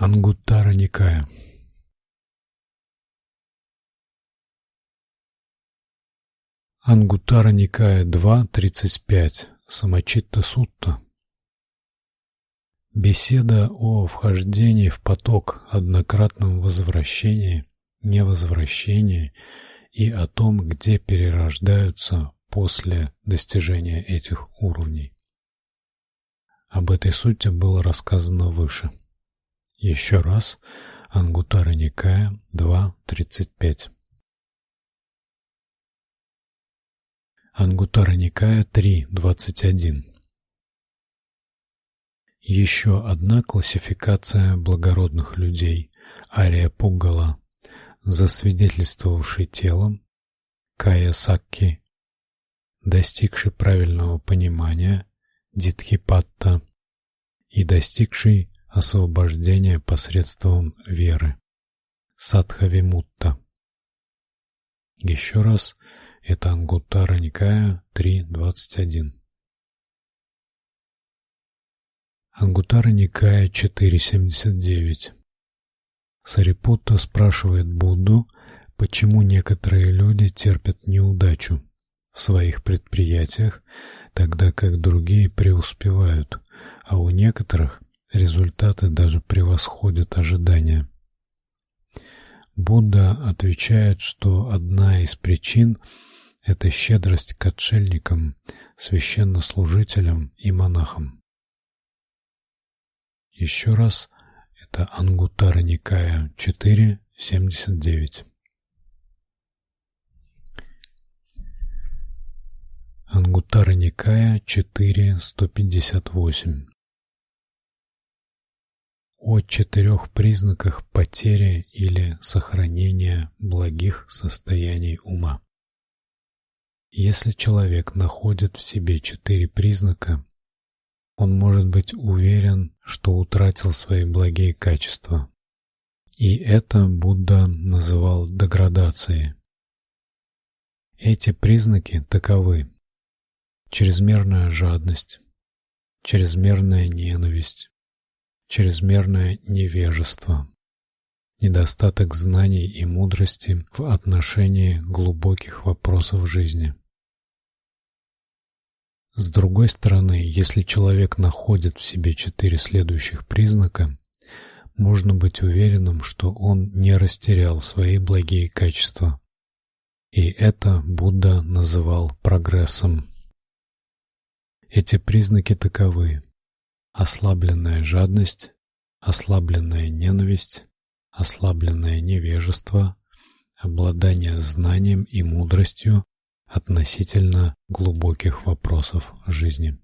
Ангуттара Никая Ангуттара Никая 2.35 Самачитта Сутта Беседа о вхождении в поток, однократном возвращении, невозвращении и о том, где перерождаются после достижения этих уровней. Об этой сути было рассказано выше. Еще раз, Ангутара Никая 2.35. Ангутара Никая 3.21. Еще одна классификация благородных людей Ария Пуггала, засвидетельствовавший телом Кая Сакки, достигший правильного понимания Дитхипатта и достигший освобождения посредством веры Садхавимутта. Еще раз, это Ангуттара Никая 3.21. Ангутара Никая 4.79. Сарипутта спрашивает Будду, почему некоторые люди терпят неудачу в своих предприятиях, тогда как другие преуспевают, а у некоторых результаты даже превосходят ожидания. Будда отвечает, что одна из причин это щедрость к отшельникам, священнослужителям и монахам. Еще раз, это Ангутара Никая 4.79. Ангутара Никая 4.158. О четырех признаках потери или сохранения благих состояний ума. Если человек находит в себе четыре признака, он может быть уверен, что утратил свои благие качества. И это Будда называл деградацией. Эти признаки таковы: чрезмерная жадность, чрезмерная ненависть, чрезмерное невежество, недостаток знаний и мудрости в отношении глубоких вопросов жизни. С другой стороны, если человек находит в себе четыре следующих признака, можно быть уверенным, что он не растерял свои благие качества. И это Будда называл прогрессом. Эти признаки таковы: ослабленная жадность, ослабленная ненависть, ослабленное невежество, обладание знанием и мудростью относительно глубоких вопросов жизни.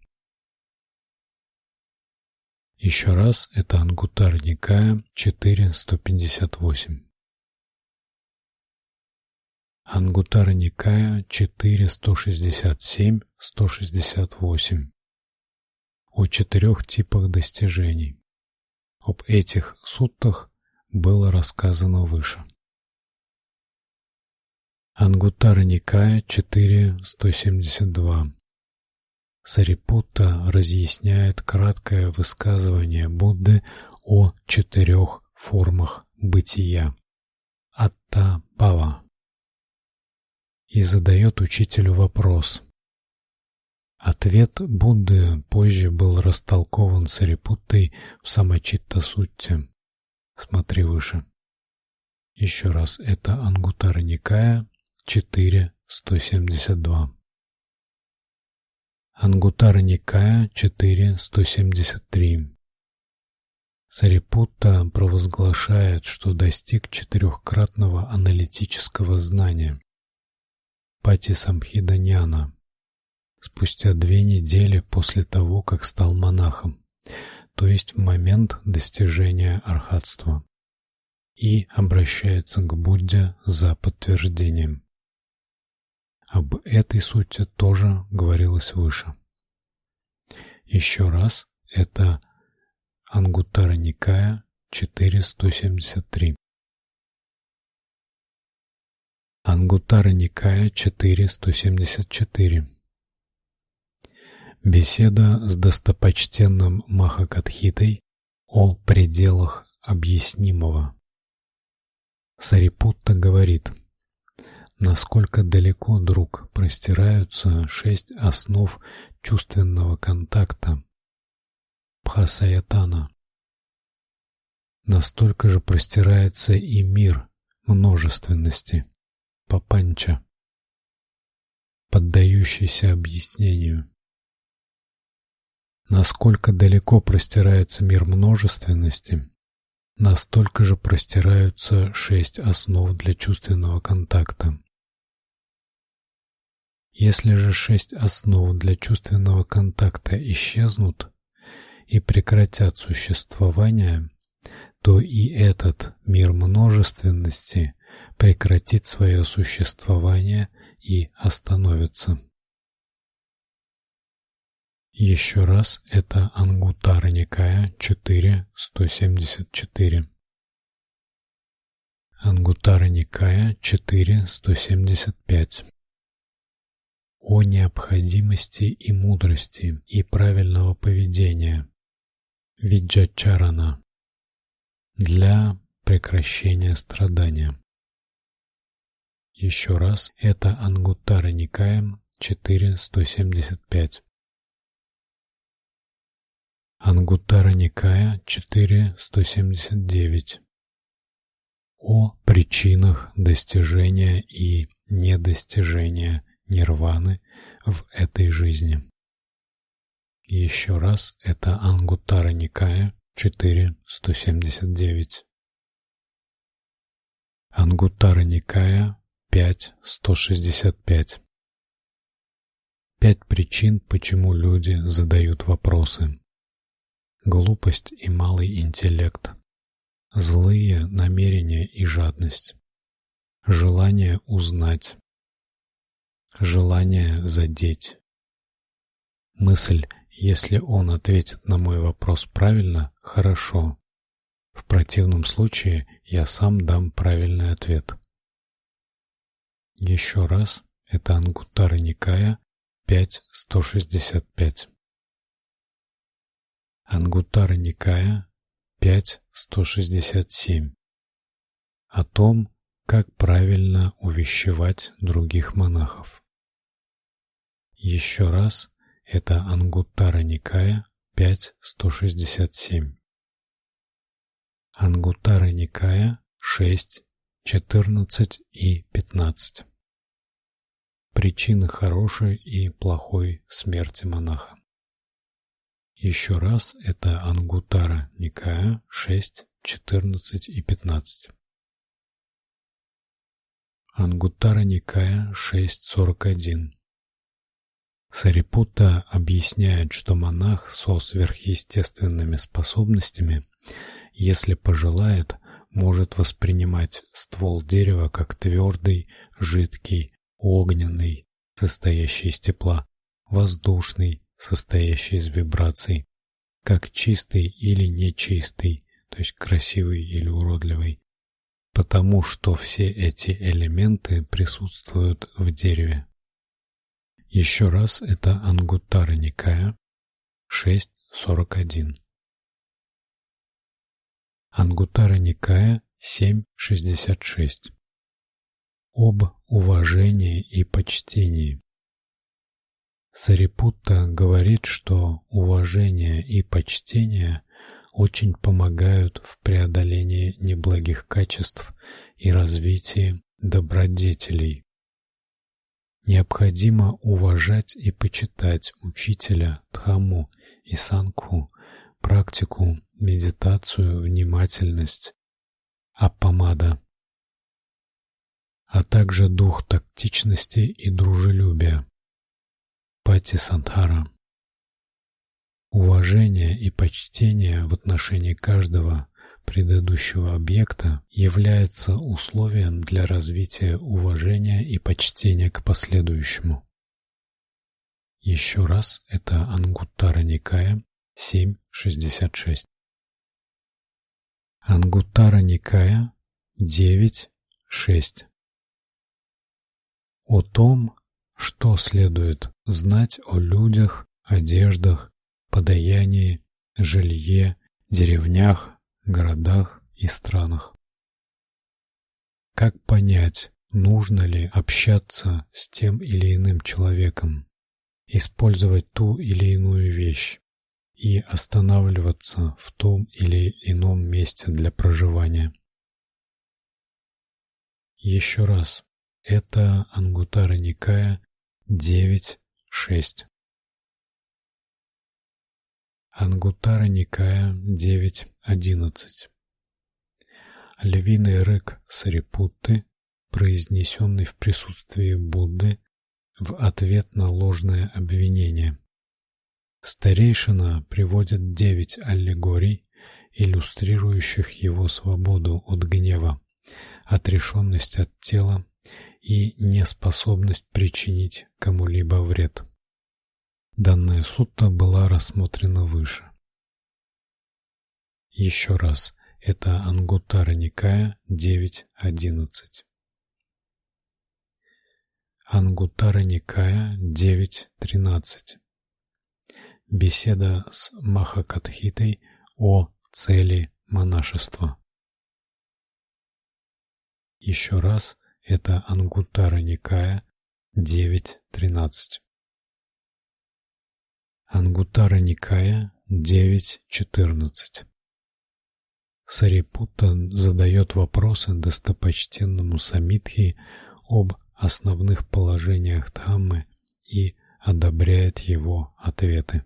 Еще раз, это Ангутар Никая 4.158. Ангутара Никая 4.167-168. О четырех типах достижений. Об этих суттах было рассказано выше. Ангутара Никая 4.172 Сарипутта разъясняет краткое высказывание Будды о четырех формах бытия. Атта-пава. И задает учителю вопрос. Ответ Будды позже был растолкован Сарипуттой в Самачитта-сутте. Смотри выше. Еще раз, это Ангутара Никая четыре сто семьдесят два. Ангутара Никая четыре сто семьдесят три. Сарипутта провозглашает, что достиг четырехкратного аналитического знания. Пати Самхиданяна спустя две недели после того, как стал монахом, то есть в момент достижения архатства, и обращается к Будде за подтверждением. Об этой сути тоже говорилось выше. Еще раз, это Ангуттара Никая 473. Ангуттара Никая 474. Беседа с достопочтенным Махакатхитой о пределах объяснимого. Сарипутта говорит: насколько далеко, друг, простираются шесть основ чувственного контакта Бхасаятана. Настолько же простирается и мир множественности Папанча, поддающийся объяснению. Насколько далеко простирается мир множественности, настолько же простираются шесть основ для чувственного контакта. Если же шесть основ для чувственного контакта исчезнут и прекратят существование, то и этот мир множественности прекратит свое существование и остановится. Еще раз это Ангутара Никая 4.174. Ангутара Никая 4.175. О необходимости и мудрости и правильного поведения. Виджачарана. Для прекращения страдания. Еще раз это Ангутара Никая 4.175. Ангутара Никая 4.179 О причинах достижения и недостижения нирваны в этой жизни. Еще раз это Ангутара Никая 4.179 Ангутара Никая 5.165 Пять причин, почему люди задают вопросы глупость и малый интеллект, злые намерения и жадность, желание узнать, желание задеть. Мысль, если он ответит на мой вопрос правильно, хорошо. В противном случае я сам дам правильный ответ. Еще раз, это Ангуттара Никая 5.165. Ангутара Никая 5.167 О том, как правильно увещевать других монахов. Еще раз, это Ангутара Никая 5.167 Ангутара Никая 6, 14 и 15 Причины хорошей и плохой смерти монаха. Еще раз это Ангутара Никая 6, 14 и 15. Ангутара Никая 6.41 Сарипутта объясняет, что монах со сверхъестественными способностями, если пожелает, может воспринимать ствол дерева как твердый, жидкий, огненный, состоящий из тепла, воздушный, состоящий из вибраций, как чистый или нечистый, то есть красивый или уродливый, потому что все эти элементы присутствуют в дереве. Еще раз это Ангуттара Никая 6.41. Ангуттара Никая 7.66. Об уважении и почтении. Сарипутта говорит, что уважение и почтение очень помогают в преодолении неблагих качеств и развитии добродетелей. Необходимо уважать и почитать учителя Дхамму и Сангху, практику, медитацию, внимательность, аппамада, а также дух тактичности и дружелюбия. Пати Сандхара. Уважение и почтение в отношении каждого предыдущего объекта является условием для развития уважения и почтения к последующему. Еще раз это Ангуттара Никая 7.66. Ангуттара Никая 9.6. О том, что следует знать о людях, одеждах, подаянии, жилье, деревнях, городах и странах. Как понять, нужно ли общаться с тем или иным человеком, использовать ту или иную вещь и останавливаться в том или ином месте для проживания? Еще раз, это Ангутара Никая 9.6. Ангутара Никая 9.11. Львиный рык Сарипутты, произнесенный в присутствии Будды в ответ на ложное обвинение. Старейшина приводит девять аллегорий, иллюстрирующих его свободу от гнева, отрешенность от тела и неспособность причинить кому-либо вред. Данная сутта была рассмотрена выше. Еще раз, это Ангутара Никая 9.11. Ангутара Никая 9.13. Беседа с Махакатхитой о цели монашества. Еще раз, это Ангутара Никая 9.13. Ангутара Никая 9.14. Сарипутта задает вопросы достопочтенному Самитхи об основных положениях Дхаммы и одобряет его ответы.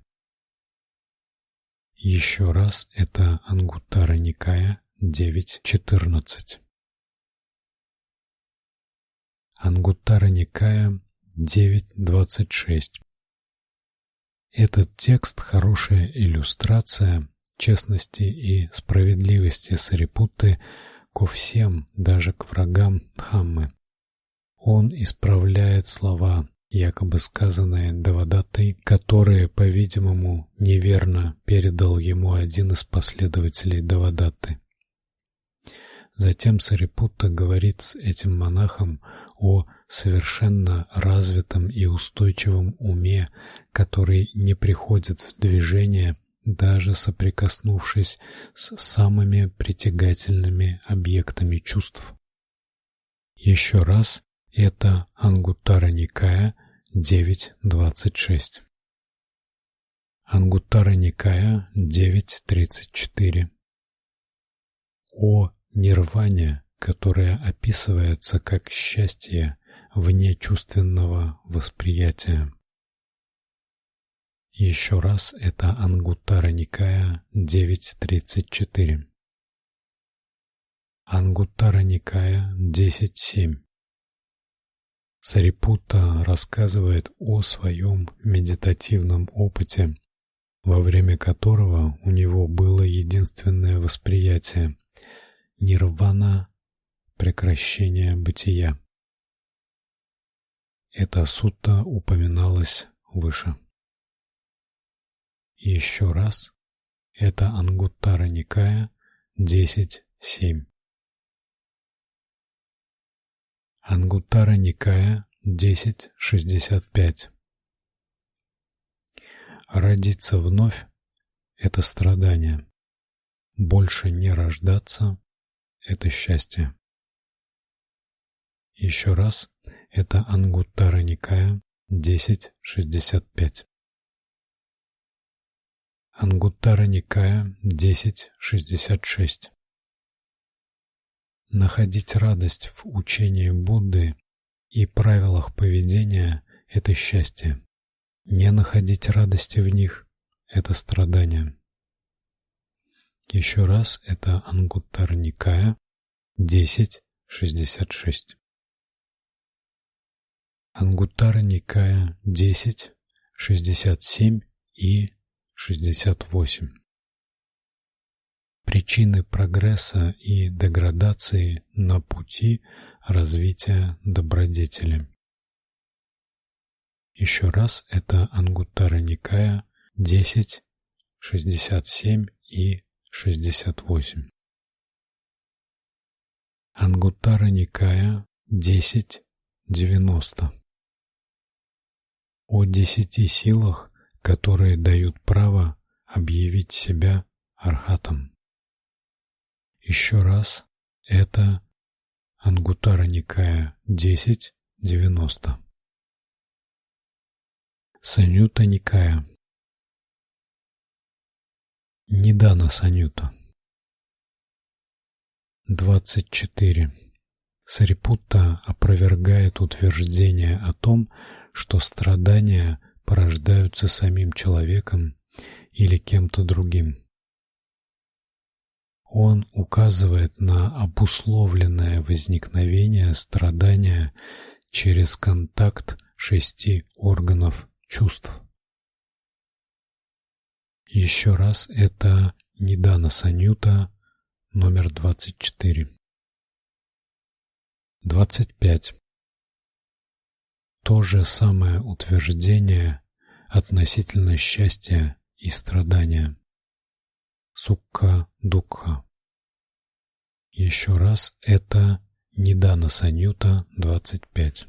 Еще раз это Ангутара Никая 9.14. Ангутара Никая 9.26. Этот текст хорошая иллюстрация честности и справедливости Сарипутты ко всем, даже к врагам Дхаммы. Он исправляет слова, якобы сказанные Давадаттой, которые, по-видимому, неверно передал ему один из последователей Давадатты. Затем Сарипутта говорит с этим монахом о совершенно развитом и устойчивом уме, который не приходит в движение, даже соприкоснувшись с самыми притягательными объектами чувств. Еще раз, это Ангуттара Никая 9.26. Ангуттара Никая 9.34. О нирване, которое описывается как счастье вне чувственного восприятия. Еще раз это Ангуттара Никая 9.34. Ангуттара Никая 10.7. Сарипутта рассказывает о своем медитативном опыте, во время которого у него было единственное восприятие нирвана прекращение бытия. Эта сутта упоминалась выше. Еще раз, это Ангуттара Никая 10.7. Ангуттара Никая 10.65. Родиться вновь – это страдание. Больше не рождаться это счастье. Еще раз, это Ангуттара Никая 10.65. Ангуттара Никая 10.66. Находить радость в учении Будды и правилах поведения – это счастье. Не находить радости в них – это страдание. Еще раз, это Ангуттара Никая 10.66. Ангуттара Никая 10.67 и 68. Причины прогресса и деградации на пути развития добродетели. Еще раз, это Ангуттара Никая 10.67 и 68. Ангуттара Никая 10.90. О десяти силах, которые дают право объявить себя архатом. Еще раз, это Ангутара Никая 10.90. Санюта Никая. Нидана Санюта. 24. Сарипутта опровергает утверждение о том, что страдания порождаются самим человеком или кем-то другим. Он указывает на обусловленное возникновение страдания через контакт шести органов чувств. Еще раз это Нидана Санюта номер 24. 25. То же самое утверждение относительно счастья и страдания. Сукка Дукха. Еще раз это Нидана Санюта 25.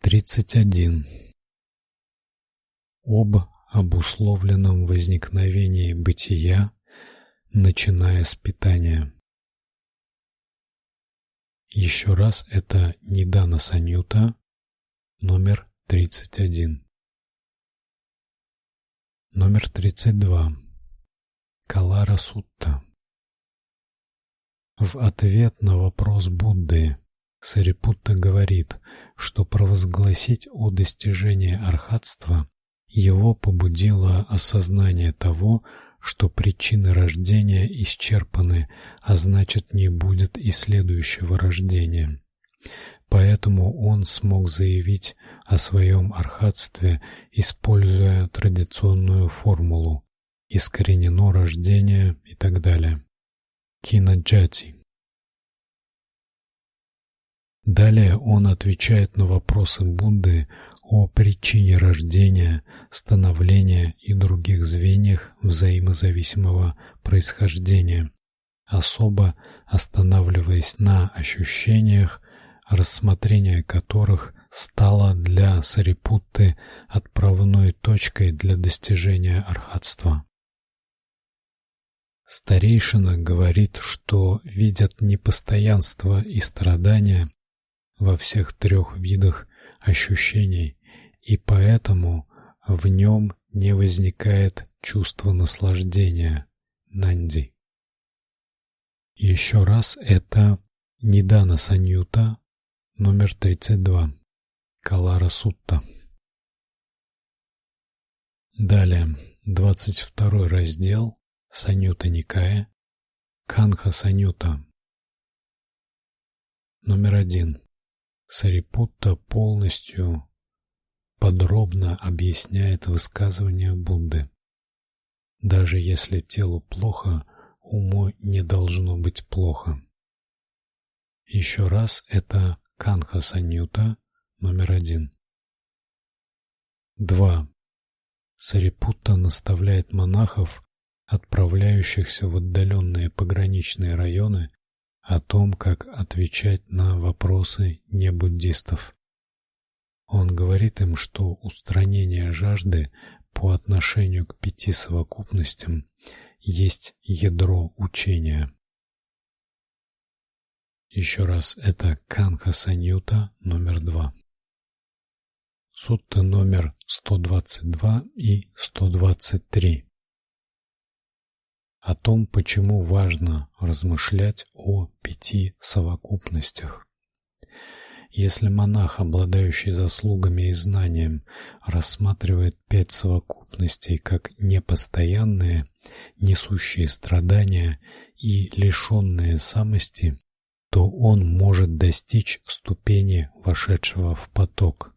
31. Об обусловленном возникновении бытия, начиная с питания. Еще раз это Нидана Санюта номер 31. Номер 32. Калара Сутта. В ответ на вопрос Будды Сарипутта говорит, что провозгласить о достижении архатства его побудило осознание того, что причины рождения исчерпаны, а значит, не будет и следующего рождения. Поэтому он смог заявить о своем архатстве, используя традиционную формулу: искоренено рождение и так далее. Кинаджати Далее он отвечает на вопросы Будды о причине рождения, становления и других звеньях взаимозависимого происхождения, особо останавливаясь на ощущениях, рассмотрение которых стало для Сарипутты отправной точкой для достижения архатства. Старейшина говорит, что видят непостоянство и страдания во всех трех видах ощущений, и поэтому в нем не возникает чувства наслаждения нанди. Еще раз это Нидана Саньюта номер 32. Калара Сутта. Далее, 22 раздел Саньюта Никая, Канха Саньюта. Номер один. Сарипутта полностью подробно объясняет высказывания Будды. Даже если телу плохо, уму не должно быть плохо. Еще раз это Канха Саньюта номер один. Два. Сарипутта наставляет монахов, отправляющихся в отдаленные пограничные районы, о том, как отвечать на вопросы небуддистов. Он говорит им, что устранение жажды по отношению к пяти совокупностям есть ядро учения. Еще раз, это Канха Саньюта номер два. Сутта номер 122 и 123 о том, почему важно размышлять о пяти совокупностях. Если монах, обладающий заслугами и знанием, рассматривает пять совокупностей как непостоянные, несущие страдания и лишенные самости, то он может достичь ступени вошедшего в поток.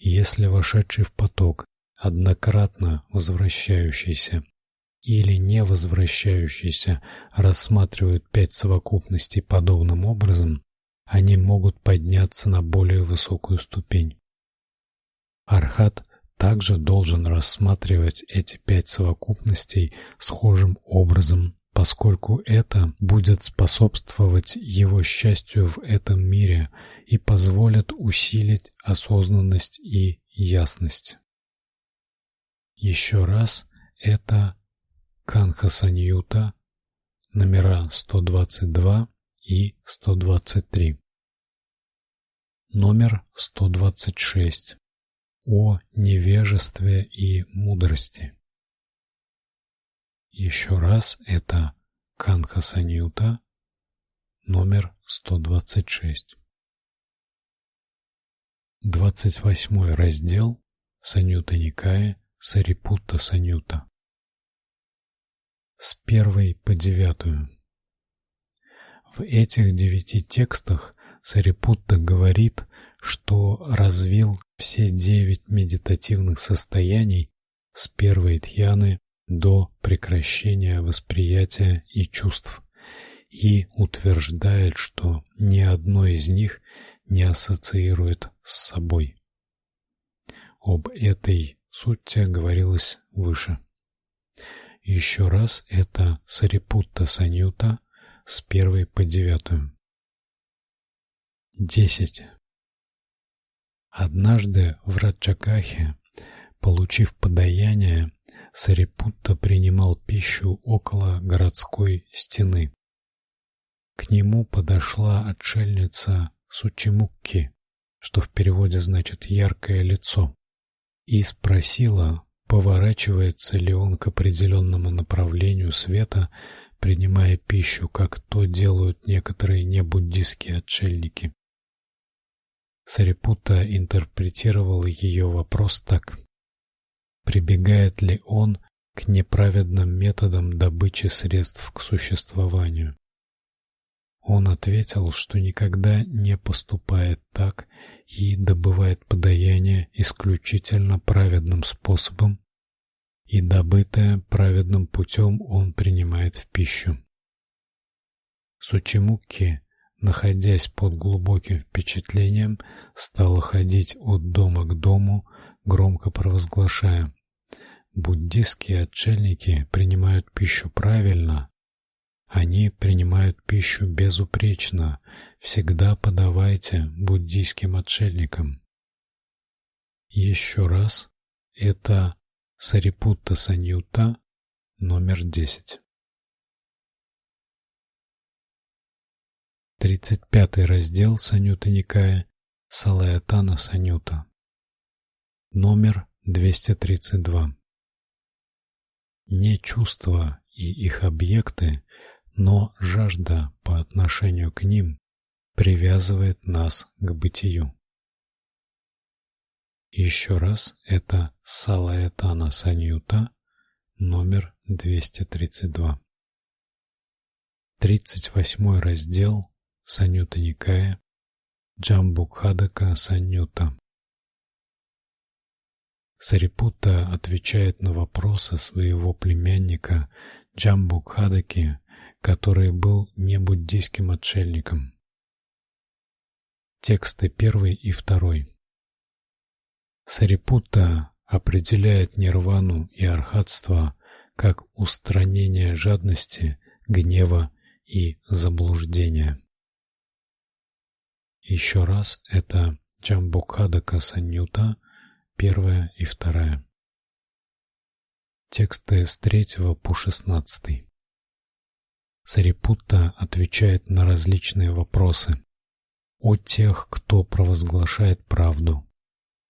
Если вошедший в поток однократно возвращающийся или не возвращающиеся рассматривают пять совокупностей подобным образом, они могут подняться на более высокую ступень. Архат также должен рассматривать эти пять совокупностей схожим образом, поскольку это будет способствовать его счастью в этом мире и позволит усилить осознанность и ясность. Еще раз это Канха Саньюта, номера 122 и 123. Номер 126. О невежестве и мудрости. Еще раз это Канха Саньюта, номер 126. 28 раздел Санюта Никая Сарипутта Санюта. С первой по девятую. В этих девяти текстах Сарипутта говорит, что развил все девять медитативных состояний с первой дхьяны до прекращения восприятия и чувств и утверждает, что ни одно из них не ассоциирует с собой. Об этой сути говорилось выше. Еще раз это Сарипутта Санюта с первой по девятую. Десять. Однажды в Раджакахе, получив подаяние, Сарипутта принимал пищу около городской стены. К нему подошла отшельница Сучимукки, что в переводе значит яркое лицо, и спросила, поворачивается ли он к определенному направлению света, принимая пищу, как то делают некоторые небуддистские отшельники. Сарипутта интерпретировал ее вопрос так: прибегает ли он к неправедным методам добычи средств к существованию? Он ответил, что никогда не поступает так и добывает подаяние исключительно праведным способом, и добытое праведным путем он принимает в пищу. Сучимуки, находясь под глубоким впечатлением, стала ходить от дома к дому, громко провозглашая: буддистские отшельники принимают пищу правильно, они принимают пищу безупречно. Всегда подавайте буддийским отшельникам. Еще раз, это Сарипутта Саньюта, номер 10. 35 раздел Санюта Никая, Салаятана Санюта. Номер 232. Не чувства и их объекты но жажда по отношению к ним привязывает нас к бытию. Еще раз это Салаятана Саньюта, номер 232. 38 раздел Саньюта Никая, Джамбукхадака Саньюта. Сарипутта отвечает на вопросы своего племянника Джамбукхадаки который был не буддийским отшельником. Тексты первый и второй. Сарипутта определяет нирвану и архатство как устранение жадности, гнева и заблуждения. Еще раз это Джамбукхадака Саньюта, первая и вторая. Тексты с третьего по шестнадцатый. Сарипутта отвечает на различные вопросы о тех, кто провозглашает правду,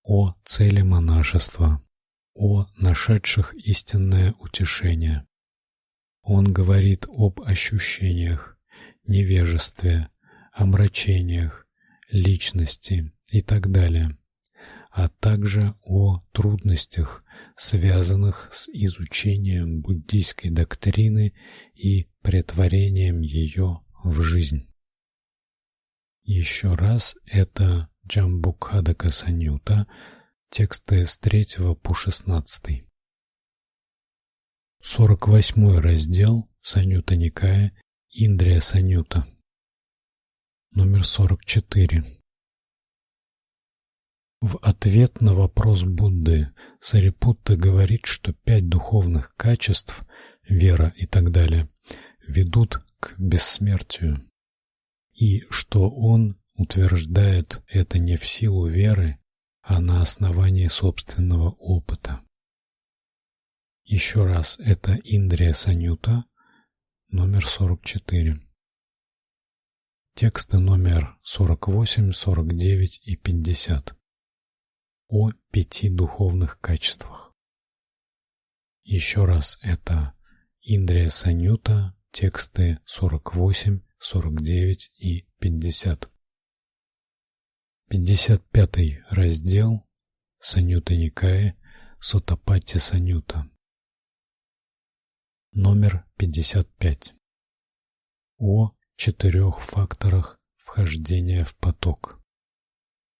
о цели монашества, о нашедших истинное утешение. Он говорит об ощущениях, невежестве, омрачениях, личности и так далее а также о трудностях, связанных с изучением буддийской доктрины и претворением ее в жизнь. Еще раз это Джамбукхадака Санюта, тексты с 3 по 16. 48 раздел Санюта Никая, Индрия Санюта. Номер 44. В ответ на вопрос Будды Сарипутта говорит, что пять духовных качеств вера и так далее ведут к бессмертию, и что он утверждает это не в силу веры, а на основании собственного опыта. Еще раз, это Индрия Санюта, номер 44. Тексты номер 48, 49 и 50. О пяти духовных качествах. Еще раз, это Индрия Санюта, тексты 48, 49 и 50. 55 раздел Санюта Никая Сутапатти Санюта. Номер 55. О четырех факторах вхождения в поток.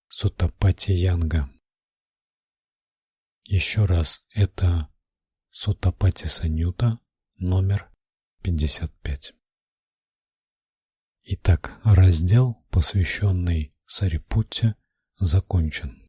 Сутапати Янга. Еще раз, это Сутапати Санюта, номер 55. Итак, раздел, посвященный Сарипутте, закончен.